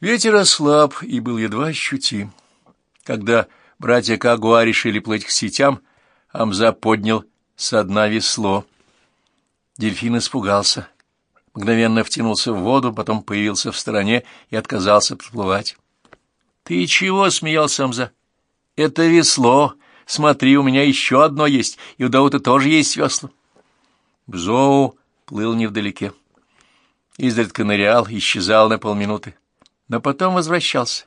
Ветер ослаб и был едва ощутим. Когда братья Кагуа решили плыть к сетям, Амза поднял со дна весло. Дельфин испугался, мгновенно втянулся в воду, потом появился в стороне и отказался подплывать. — Ты чего? — смеялся Амза. — Это весло. Смотри, у меня еще одно есть, и у Даута тоже есть весла. Бзоу плыл невдалеке. Изредка нырял, исчезал на полминуты, но потом возвращался.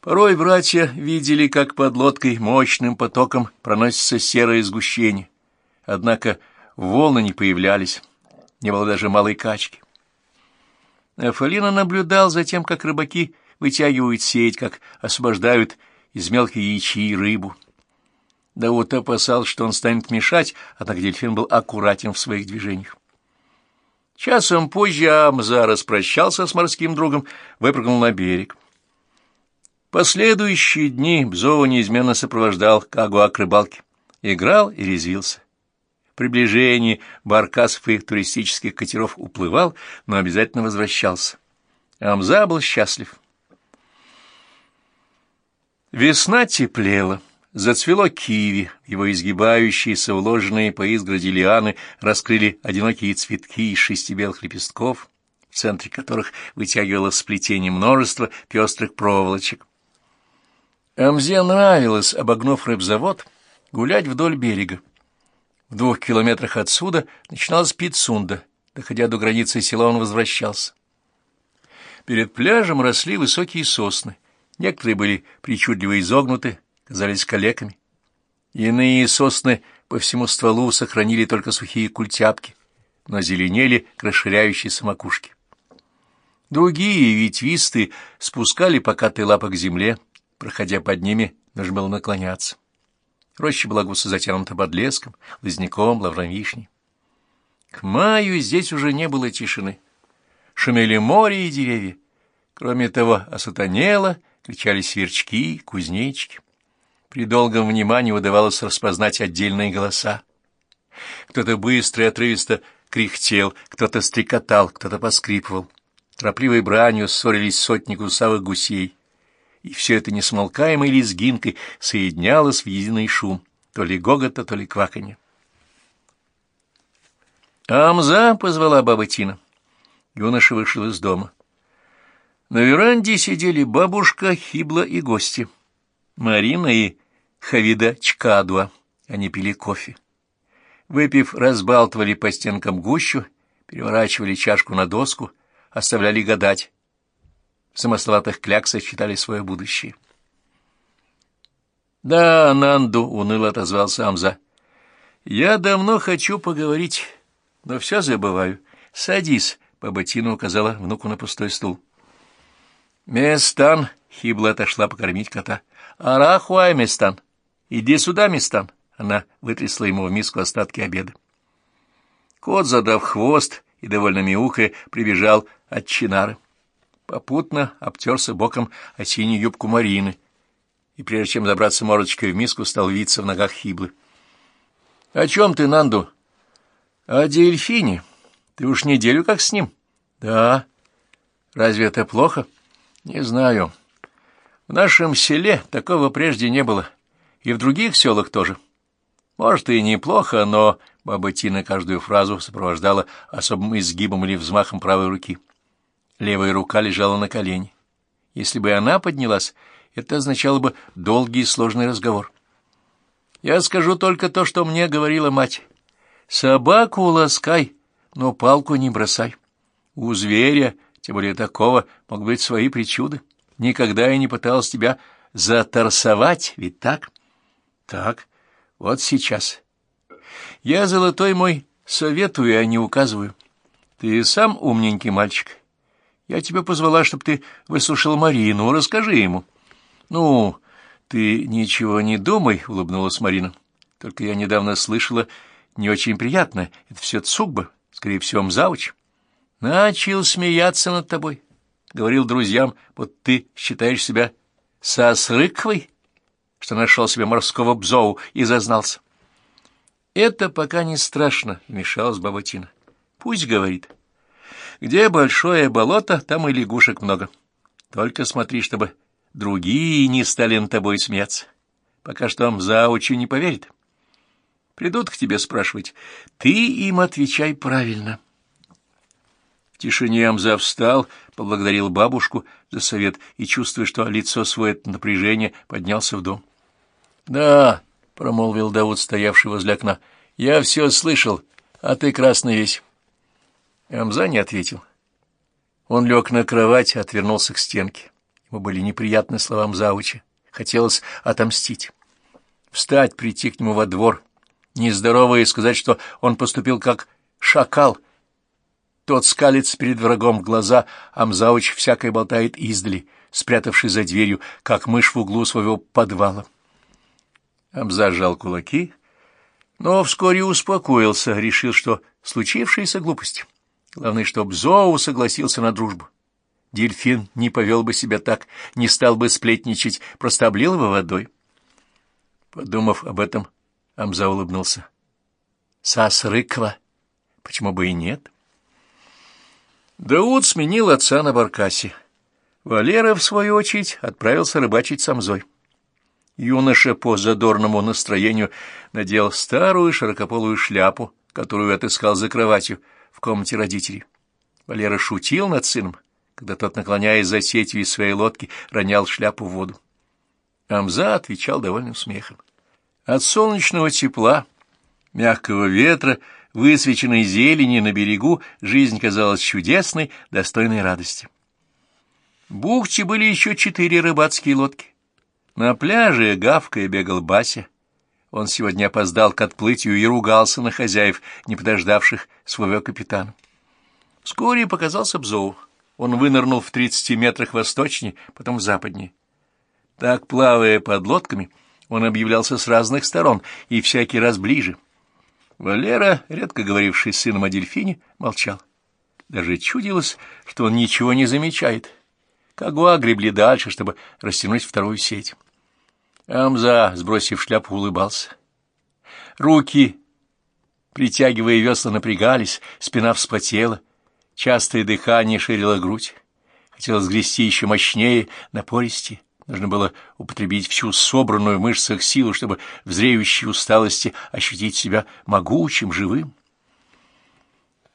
Порой братья видели, как под лодкой мощным потоком проносится серое сгущение. Однако волны не появлялись, не было даже малой качки. Афалина наблюдал за тем, как рыбаки вытягивают сеть, как освобождают из мелкой ячьи рыбу. Дауд опасался, что он станет мешать, однако дельфин был аккуратен в своих движениях. Часом позже Амза распрощался с морским другом, выпрыгнул на берег. Последующие дни Бзова неизменно сопровождал Кагуа к рыбалке. Играл и резвился. приближении баркасов и туристических катеров уплывал, но обязательно возвращался. Амза был счастлив. Весна теплела. Зацвело киви, его изгибающиеся, уложенные по изгороди лианы раскрыли одинокие цветки из шести белых лепестков, в центре которых вытягивало сплетение множества пестрых проволочек. Амзе нравилось, обогнув рыбзавод, гулять вдоль берега. В двух километрах отсюда начиналась Пицунда. Доходя до границы села, он возвращался. Перед пляжем росли высокие сосны. Некоторые были причудливо изогнуты, казались калеками. Иные сосны по всему стволу сохранили только сухие культяпки, но зеленели к расширяющейся макушке. Другие, ветвистые, спускали покатые лапы к земле, проходя под ними, нужно было наклоняться. Роща была густо затянута подлеском, лозняком, лавровишней. К маю здесь уже не было тишины. Шумели море и деревья. Кроме того, осатанело, кричали сверчки, кузнечики. При долгом внимании удавалось распознать отдельные голоса. Кто-то быстро и отрывисто кряхтел, кто-то стрекотал, кто-то поскрипывал. Торопливой бранью ссорились сотни гусавых гусей. И все это несмолкаемой лезгинкой соединялось в единый шум, то ли гогота, то ли кваканье. «Амза!» — позвала баба Тина. Юноша вышел из дома. На веранде сидели бабушка, Хибла и гости. Марина и Хавида Чкадуа. Они пили кофе. Выпив, разбалтывали по стенкам гущу, переворачивали чашку на доску, оставляли гадать. В замысловатых кляксах читали свое будущее. «Да, Нанду», — уныло отозвался Амза. «Я давно хочу поговорить, но все забываю. Садись», — Бабатина указала внуку на пустой стул. «Местан», — Хибла отошла покормить кота. «Арахуай, Местан! Иди сюда, Местан!» Она вытрясла ему в миску остатки обеда. Кот, задав хвост и довольно мяухая, прибежал от чинары. Попутно обтерся боком о синюю юбку Марины и, прежде чем забраться мордочкой в миску, стал виться в ногах Хиблы. — О чем ты, Нанду? — О дельфине. Ты уж неделю как с ним? — Да. Разве это плохо? — Не знаю. — в нашем селе такого прежде не было, и в других селах тоже. Может, и неплохо, но баба Тина каждую фразу сопровождала особым изгибом или взмахом правой руки. Левая рука лежала на колене. Если бы она поднялась, это означало бы долгий и сложный разговор. Я скажу только то, что мне говорила мать. Собаку ласкай, но палку не бросай. У зверя, тем более такого, могут быть свои причуды. Никогда я не пыталась тебя заторсовать, ведь так? Так, вот сейчас. Я, золотой мой, советую, а не указываю. Ты сам умненький мальчик. Я тебя позвала, чтобы ты выслушал Марину. Расскажи ему. Ну, ты ничего не думай, — улыбнулась Марина. Только я недавно слышала не очень приятно. Это все Цугба, скорее всего, Мзауч. Начал смеяться над тобой говорил друзьям, вот ты считаешь себя сосрыковой, что нашел себе морского бзоу и зазнался. Это пока не страшно, вмешалась Баба Тина. Пусть говорит. Где большое болото, там и лягушек много. Только смотри, чтобы другие не стали над тобой смеяться. Пока что вам заучи не поверит. Придут к тебе спрашивать. Ты им отвечай правильно. В тишине Амза встал, поблагодарил бабушку за совет и, чувствуя, что лицо свое от напряжения, поднялся в дом. — Да, — промолвил Давуд, стоявший возле окна, — я все слышал, а ты красный весь. Амза не ответил. Он лег на кровать, отвернулся к стенке. Ему были неприятны словам заучи. Хотелось отомстить. Встать, прийти к нему во двор, нездоровое и сказать, что он поступил как шакал. Тот скалится перед врагом в глаза, а Мзауч всякое болтает издали, спрятавшись за дверью, как мышь в углу своего подвала. Амза сжал кулаки, но вскоре успокоился, решил, что случившаяся глупость. Главное, чтоб Зоу согласился на дружбу. Дельфин не повел бы себя так, не стал бы сплетничать, просто облил его водой. Подумав об этом, Амза улыбнулся. Сас рыква. Почему бы и нет? Дауд сменил отца на баркасе. Валера, в свою очередь, отправился рыбачить с Амзой. Юноша по задорному настроению надел старую широкополую шляпу, которую отыскал за кроватью, в комнате родителей. Валера шутил над сыном, когда тот, наклоняясь за сетью из своей лодки, ронял шляпу в воду. Амза отвечал довольным смехом. От солнечного тепла, мягкого ветра, высвеченной зелени на берегу, жизнь казалась чудесной, достойной радости. В бухте были еще четыре рыбацкие лодки. На пляже гавкая бегал Бася, он сегодня опоздал к отплытию и ругался на хозяев, не подождавших своего капитана. Вскоре показался Бзоу. Он вынырнул в тридцати метрах восточнее, потом в западнее. Так, плавая под лодками, он объявлялся с разных сторон и всякий раз ближе. Валера, редко говоривший с сыном о дельфине, молчал. Даже чудилось, что он ничего не замечает. Кагуа гребли дальше, чтобы растянуть вторую сеть. Амза, сбросив шляпу, улыбался. Руки, притягивая весла, напрягались, спина вспотела, частое дыхание ширило грудь. Хотелось грести еще мощнее, напористее. Нужно было употребить всю собранную в мышцах силу, чтобы в зреющей усталости ощутить себя могучим, живым.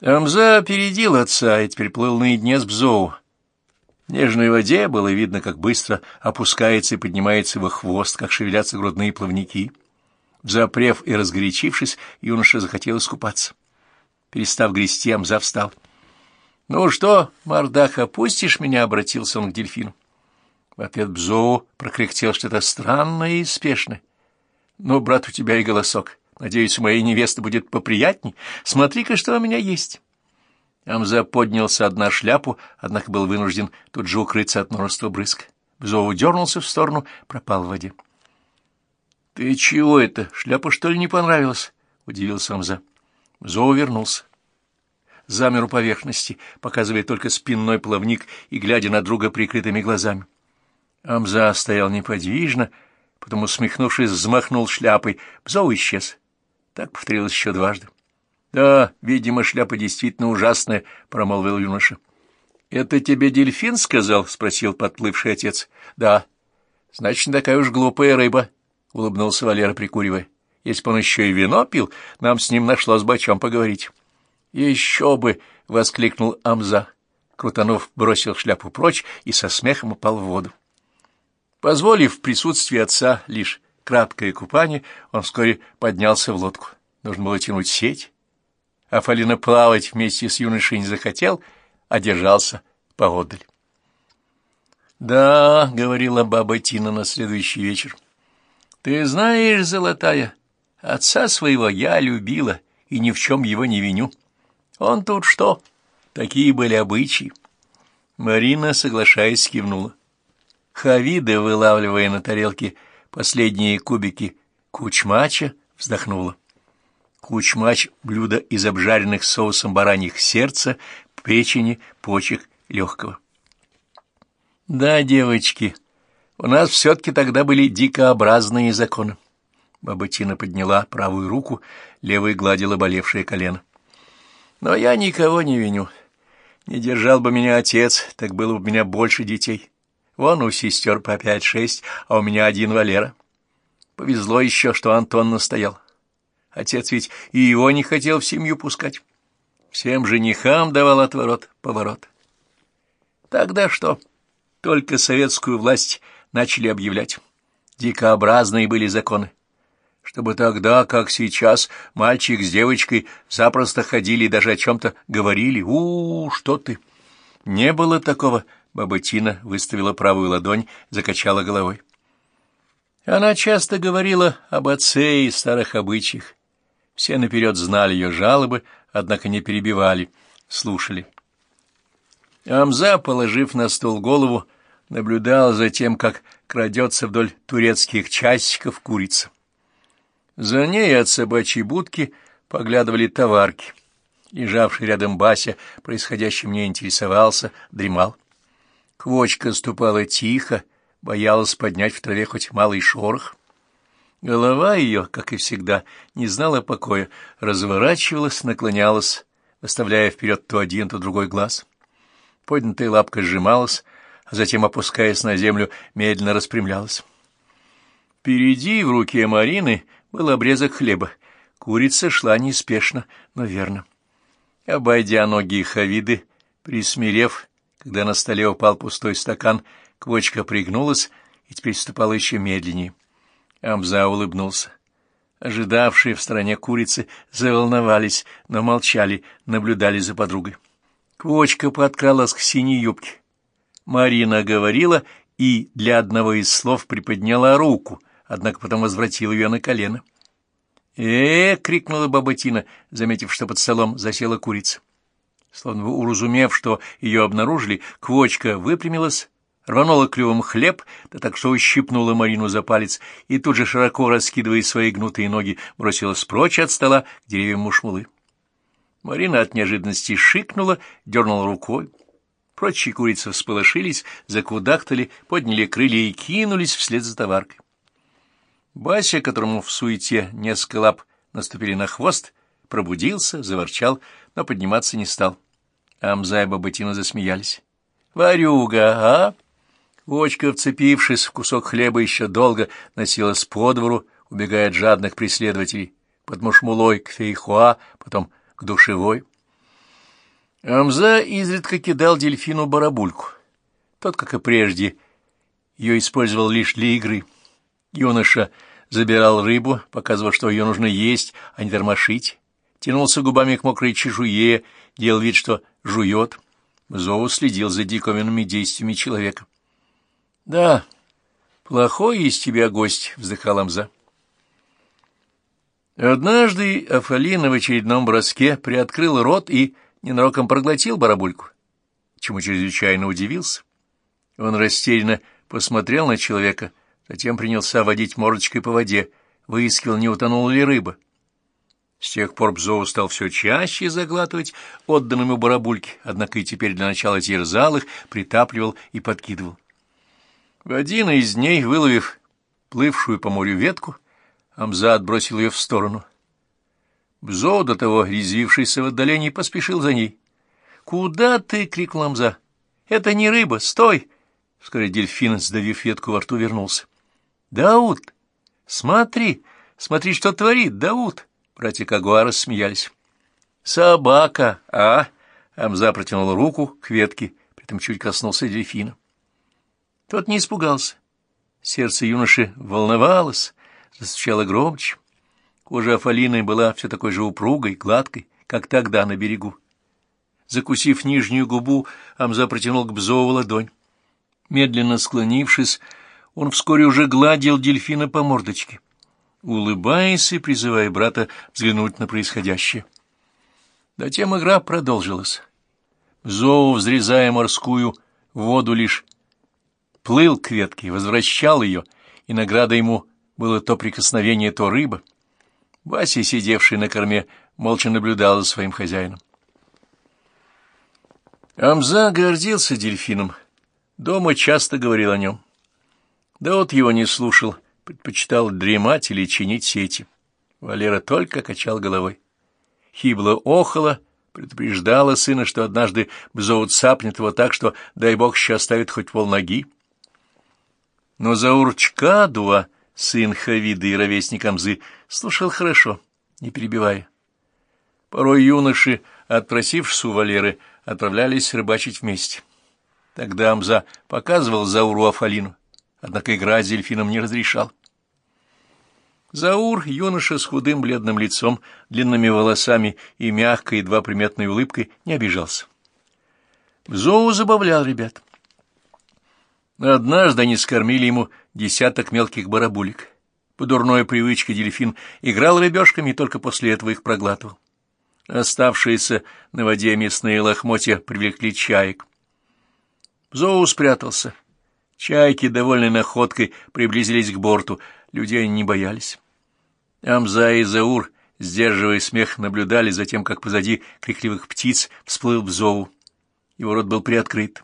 Амза опередил отца и теперь плыл наедине с Бзоу. В нежной воде было видно, как быстро опускается и поднимается его хвост, как шевелятся грудные плавники. Запрев и разгорячившись, юноша захотел искупаться. Перестав грести, Амза встал. — Ну что, мордах, опустишь меня? — обратился он к дельфину. В ответ Бзоу прокряхтел что-то странное и спешное. — Ну, брат, у тебя и голосок. Надеюсь, у моей невесты будет поприятней. Смотри-ка, что у меня есть. Амза поднялся одна шляпу, однако был вынужден тут же укрыться от множества брызг. Бзоу дернулся в сторону, пропал в воде. — Ты чего это? Шляпа, что ли, не понравилась? — удивился Амза. Бзоу вернулся. Замер у поверхности, показывая только спинной плавник и глядя на друга прикрытыми глазами. Амза стоял неподвижно, потом, усмехнувшись, взмахнул шляпой. Бзоу исчез. Так повторилось еще дважды. — Да, видимо, шляпа действительно ужасная, — промолвил юноша. — Это тебе дельфин сказал? — спросил подплывший отец. — Да. — Значит, такая уж глупая рыба, — улыбнулся Валера, прикуривая. — Если бы он еще и вино пил, нам с ним нашлось бы о чем поговорить. — Еще бы! — воскликнул Амза. Крутанов бросил шляпу прочь и со смехом упал в воду. Позволив в присутствии отца лишь краткое купание, он вскоре поднялся в лодку. Нужно было тянуть сеть а Фалина плавать вместе с юношей не захотел, а держался поодаль. «Да», — говорила баба Тина на следующий вечер, — «ты знаешь, золотая, отца своего я любила и ни в чем его не виню. Он тут что? Такие были обычаи». Марина, соглашаясь, кивнула. Хавида, вылавливая на тарелке последние кубики кучмача, вздохнула. Кучмач — блюдо из обжаренных соусом бараньих сердца, печени, почек, легкого. Да, девочки, у нас все-таки тогда были дикообразные законы. Баба Тина подняла правую руку, левой гладила болевшее колено. Но я никого не виню. Не держал бы меня отец, так было бы у меня больше детей. Вон у сестер по пять-шесть, а у меня один Валера. Повезло еще, что Антон настоял. Отец ведь и его не хотел в семью пускать. Всем женихам давал отворот, поворот. Тогда что? Только советскую власть начали объявлять. Дикообразные были законы. Чтобы тогда, как сейчас, мальчик с девочкой запросто ходили и даже о чем-то говорили. у, -у, что ты! Не было такого. Баба Тина выставила правую ладонь, закачала головой. Она часто говорила об отце и старых обычаях. Все наперед знали ее жалобы, однако не перебивали, слушали. Амза, положив на стол голову, наблюдал за тем, как крадется вдоль турецких часиков курица. За ней от собачьей будки поглядывали товарки. Лежавший рядом Бася происходящим не интересовался, дремал. Квочка ступала тихо, боялась поднять в траве хоть малый шорох. Голова ее, как и всегда, не знала покоя, разворачивалась, наклонялась, выставляя вперед то один, то другой глаз. Поднятая лапка сжималась, а затем, опускаясь на землю, медленно распрямлялась. Впереди в руке Марины был обрезок хлеба. Курица шла неспешно, но верно. Обойдя ноги Хавиды, присмирев, когда на столе упал пустой стакан, квочка пригнулась и теперь ступала еще медленнее. Амза улыбнулся. Ожидавшие в стороне курицы заволновались, но молчали, наблюдали за подругой. Квочка подкралась к синей юбке. Марина говорила и для одного из слов приподняла руку, однако потом возвратила ее на колено. э, -э крикнула баба Тина, заметив, что под столом засела курица. Словно уразумев, что ее обнаружили, Квочка выпрямилась, рванула клювом хлеб, да так что ущипнула Марину за палец, и тут же, широко раскидывая свои гнутые ноги, бросилась прочь от стола к деревьям мушмулы. Марина от неожиданности шикнула, дернула рукой. Прочие курицы всполошились, закудахтали, подняли крылья и кинулись вслед за товаркой. Бася, которому в суете несколько лап наступили на хвост, пробудился, заворчал, но подниматься не стал. Амза и Бабатина засмеялись. «Варюга, а?» Квочка, вцепившись в кусок хлеба, еще долго носилась по двору, убегая от жадных преследователей, под мушмулой к фейхуа, потом к душевой. Амза изредка кидал дельфину барабульку. Тот, как и прежде, ее использовал лишь для игры. Юноша забирал рыбу, показывал, что ее нужно есть, а не тормошить, тянулся губами к мокрой чешуе, делал вид, что жует. Зоу следил за диковинными действиями человека. — Да, плохой из тебя гость, — вздыхал Амза. Однажды Афалина в очередном броске приоткрыл рот и ненароком проглотил барабульку, чему чрезвычайно удивился. Он растерянно посмотрел на человека, затем принялся водить мордочкой по воде, выискивал, не утонула ли рыба. С тех пор Бзоу стал все чаще заглатывать отданным ему барабульки, однако и теперь для начала терзал их, притапливал и подкидывал. В один из дней, выловив плывшую по морю ветку, Амза отбросил ее в сторону. Бзо, до того резвившийся в отдалении, поспешил за ней. «Куда ты?» — крикнул Амза. «Это не рыба! Стой!» Вскоре дельфин, сдавив ветку во рту, вернулся. «Дауд! Смотри! Смотри, что творит Дауд!» Братья Кагуара смеялись. «Собака! А?» Амза протянул руку к ветке, при этом чуть коснулся дельфина. Тот не испугался. Сердце юноши волновалось, застучало громче. Кожа Афалины была все такой же упругой, гладкой, как тогда на берегу. Закусив нижнюю губу, Амза протянул к Бзову ладонь. Медленно склонившись, он вскоре уже гладил дельфина по мордочке, улыбаясь и призывая брата взглянуть на происходящее. Затем игра продолжилась. Зоу, взрезая морскую воду, лишь плыл к ветке, возвращал ее, и награда ему было то прикосновение, то рыба. Вася, сидевший на корме, молча наблюдал за своим хозяином. Амза гордился дельфином. Дома часто говорил о нем. Да вот его не слушал, предпочитал дремать или чинить сети. Валера только качал головой. Хибло охала, предупреждала сына, что однажды Бзоу цапнет его так, что, дай бог, еще оставит хоть полноги. Но Заур Чкадуа, сын Хавиды и ровесник Амзы, слушал хорошо, не перебивая. Порой юноши, отпросившись у Валеры, отправлялись рыбачить вместе. Тогда Амза показывал Зауру Афалину, однако играть с дельфином не разрешал. Заур, юноша с худым бледным лицом, длинными волосами и мягкой, едва приметной улыбкой, не обижался. Зоу забавлял ребят. Однажды они скормили ему десяток мелких барабулек. По дурной привычке дельфин играл рыбешками и только после этого их проглатывал. Оставшиеся на воде мясные лохмотья привлекли чаек. Зоу спрятался. Чайки, довольные находкой, приблизились к борту. Людей они не боялись. Амза и Заур, сдерживая смех, наблюдали за тем, как позади крикливых птиц всплыл Бзоу. Его рот был приоткрыт.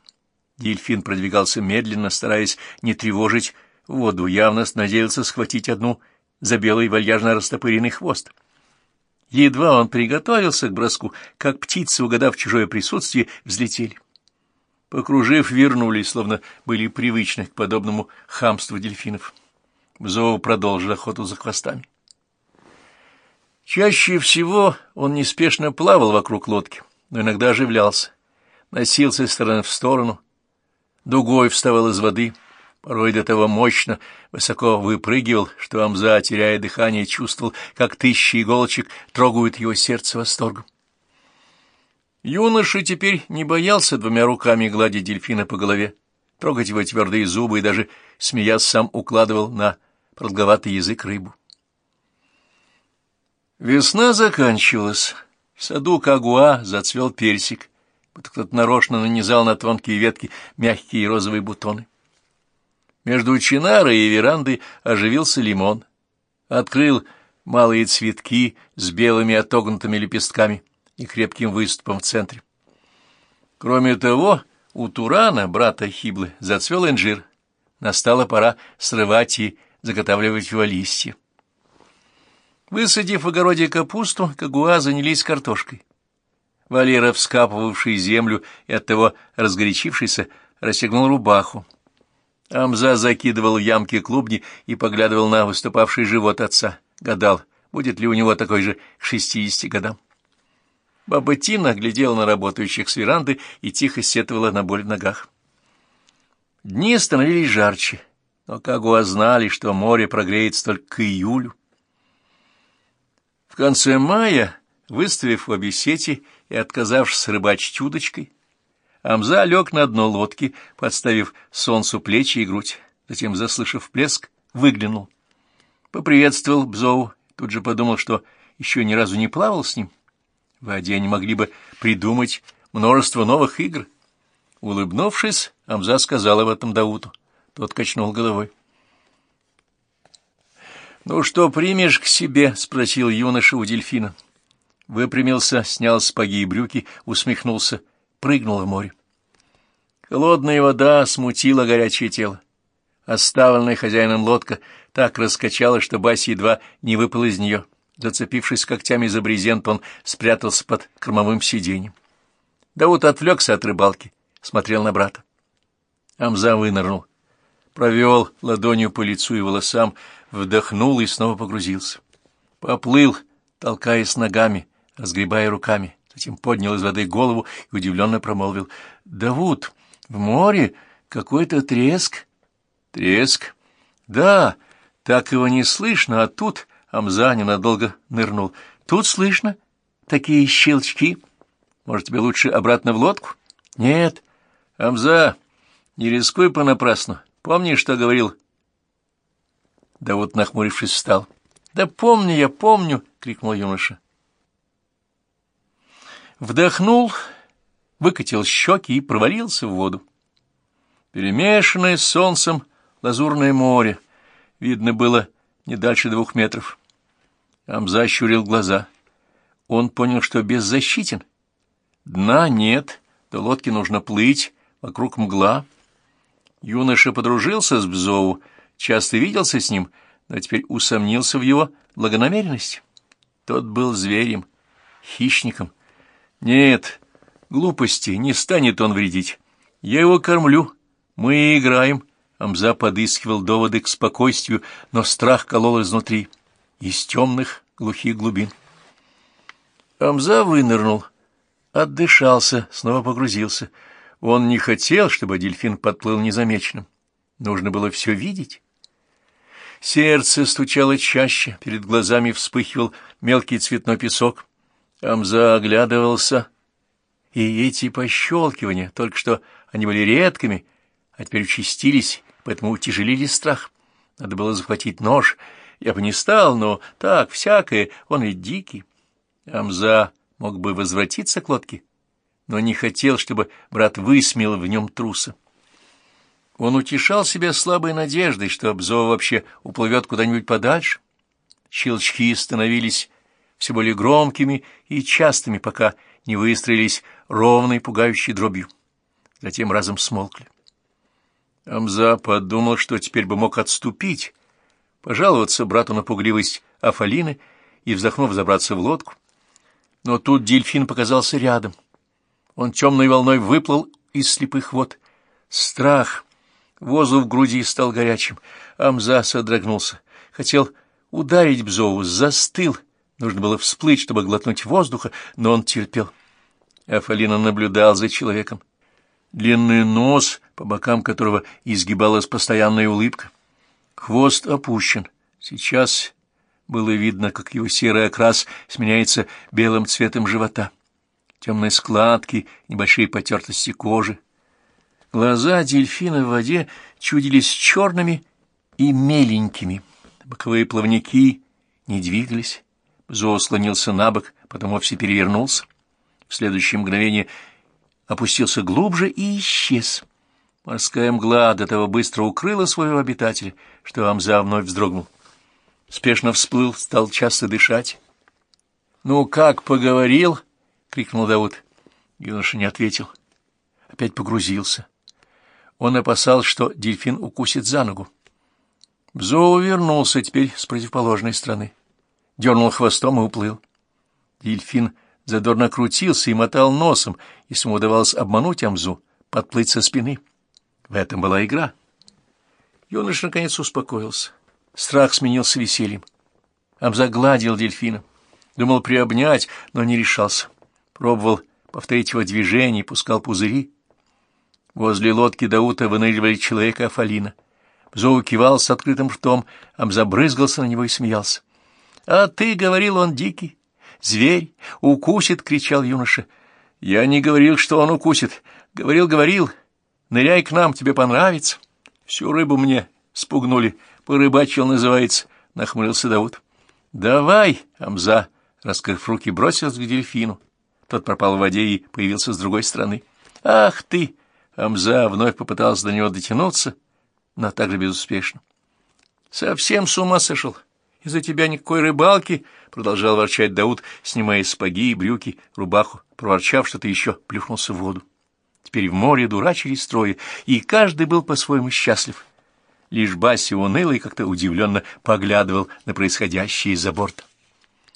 Дельфин продвигался медленно, стараясь не тревожить воду, явно надеялся схватить одну за белый вальяжно растопыренный хвост. Едва он приготовился к броску, как птицы, угадав чужое присутствие, взлетели. Покружив, вернулись, словно были привычны к подобному хамству дельфинов. Зоу продолжил охоту за хвостами. Чаще всего он неспешно плавал вокруг лодки, но иногда оживлялся, носился из стороны в сторону, дугой вставал из воды, порой до того мощно, высоко выпрыгивал, что Амза, теряя дыхание, чувствовал, как тысячи иголочек трогают его сердце восторгом. Юноша теперь не боялся двумя руками гладить дельфина по голове, трогать его твердые зубы и даже, смеясь, сам укладывал на продолговатый язык рыбу. Весна заканчивалась. В саду Кагуа зацвел персик, будто кто-то нарочно нанизал на тонкие ветки мягкие розовые бутоны. Между чинарой и верандой оживился лимон. Открыл малые цветки с белыми отогнутыми лепестками и крепким выступом в центре. Кроме того, у Турана, брата Хиблы, зацвел инжир. Настала пора срывать и заготавливать его листья. Высадив в огороде капусту, Кагуа занялись картошкой. Валера, вскапывавший землю и оттого разгорячившийся, расстегнул рубаху. Амза закидывал ямки клубни и поглядывал на выступавший живот отца. Гадал, будет ли у него такой же к шестидесяти годам. Баба Тина глядела на работающих с веранды и тихо сетовала на боль в ногах. Дни становились жарче, но Кагуа знали, что море прогреется только к июлю. В конце мая, выставив обе сети и отказавшись рыбачить удочкой, Амза лег на дно лодки, подставив солнцу плечи и грудь. Затем, заслышав плеск, выглянул. Поприветствовал Бзоу, тут же подумал, что еще ни разу не плавал с ним. В воде они могли бы придумать множество новых игр. Улыбнувшись, Амза сказал об этом Дауту. Тот качнул головой. «Ну что, примешь к себе?» — спросил юноша у дельфина. Выпрямился, снял спаги и брюки, усмехнулся, прыгнул в море. Холодная вода смутила горячее тело. Оставленная хозяином лодка так раскачалась, что Баси едва не выпал из нее. Зацепившись когтями за брезент, он спрятался под кормовым сиденьем. Дауд отвлекся от рыбалки, смотрел на брата. Амза вынырнул, провел ладонью по лицу и волосам, вдохнул и снова погрузился. Поплыл, толкаясь ногами, разгребая руками, затем поднял из воды голову и удивленно промолвил. — Давуд, в море какой-то треск. — Треск? — Да, так его не слышно, а тут Амза ненадолго нырнул. — Тут слышно такие щелчки. Может, тебе лучше обратно в лодку? — Нет. — Амза, не рискуй понапрасну. Помнишь, что говорил да вот, нахмурившись, встал. «Да помню я, помню!» — крикнул юноша. Вдохнул, выкатил щеки и провалился в воду. Перемешанное с солнцем лазурное море. Видно было не дальше двух метров. Амза щурил глаза. Он понял, что беззащитен. Дна нет, до лодки нужно плыть, вокруг мгла. Юноша подружился с Бзову, часто виделся с ним, но теперь усомнился в его благонамеренности. Тот был зверем, хищником. Нет, глупости, не станет он вредить. Я его кормлю, мы играем. Амза подыскивал доводы к спокойствию, но страх колол изнутри, из темных глухих глубин. Амза вынырнул, отдышался, снова погрузился. Он не хотел, чтобы дельфин подплыл незамеченным. Нужно было все видеть. Сердце стучало чаще, перед глазами вспыхивал мелкий цветной песок. Амза оглядывался, и эти пощелкивания, только что они были редкими, а теперь участились, поэтому утяжелили страх. Надо было захватить нож. Я бы не стал, но так, всякое, он и дикий. Амза мог бы возвратиться к лодке, но не хотел, чтобы брат высмеял в нем труса. Он утешал себя слабой надеждой, что Обзова вообще уплывет куда-нибудь подальше. Щелчки становились все более громкими и частыми, пока не выстроились ровной пугающей дробью. Затем разом смолкли. Амза подумал, что теперь бы мог отступить, пожаловаться брату на пугливость Афалины и, вздохнув, забраться в лодку. Но тут дельфин показался рядом. Он темной волной выплыл из слепых вод. Страх, воздух в груди стал горячим. Амза содрогнулся. Хотел ударить Бзову, застыл. Нужно было всплыть, чтобы глотнуть воздуха, но он терпел. Афалина наблюдал за человеком. Длинный нос, по бокам которого изгибалась постоянная улыбка. Хвост опущен. Сейчас было видно, как его серый окрас сменяется белым цветом живота. Темные складки, небольшие потертости кожи. Глаза дельфина в воде чудились черными и меленькими. Боковые плавники не двигались. Зоо слонился на бок, потом вовсе перевернулся. В следующее мгновение опустился глубже и исчез. Морская мгла до того быстро укрыла своего обитателя, что Амза вновь вздрогнул спешно всплыл, стал часто дышать. — Ну, как поговорил? — крикнул Давуд. Юноша не ответил. Опять погрузился. Он опасался, что дельфин укусит за ногу. Бзоу вернулся теперь с противоположной стороны. Дернул хвостом и уплыл. Дельфин задорно крутился и мотал носом, если ему удавалось обмануть Амзу, подплыть со спины. В этом была игра. Юноша наконец успокоился. Страх сменился весельем. Амза гладил дельфина. Думал приобнять, но не решался. Пробовал повторить его движение, пускал пузыри. Возле лодки Даута выныривали человека Афалина. Зоу кивал с открытым ртом, Амза брызгался на него и смеялся. — А ты, — говорил он, — дикий. Зверь укусит, — кричал юноша. — Я не говорил, что он укусит. Говорил, говорил. Ныряй к нам, тебе понравится. Всю рыбу мне спугнули. Порыбачил, называется, — нахмурился Дауд. — Давай, Амза, раскрыв руки, бросился к дельфину. Тот пропал в воде и появился с другой стороны. — Ах ты! Амза вновь попытался до него дотянуться, но также безуспешно. — Совсем с ума сошел. Из-за тебя никакой рыбалки, — продолжал ворчать Дауд, снимая сапоги и брюки, рубаху, проворчав что-то еще, плюхнулся в воду. Теперь в море дурачились строи, и каждый был по-своему счастлив. Лишь Басси уныло и как-то удивленно поглядывал на происходящее из-за борта.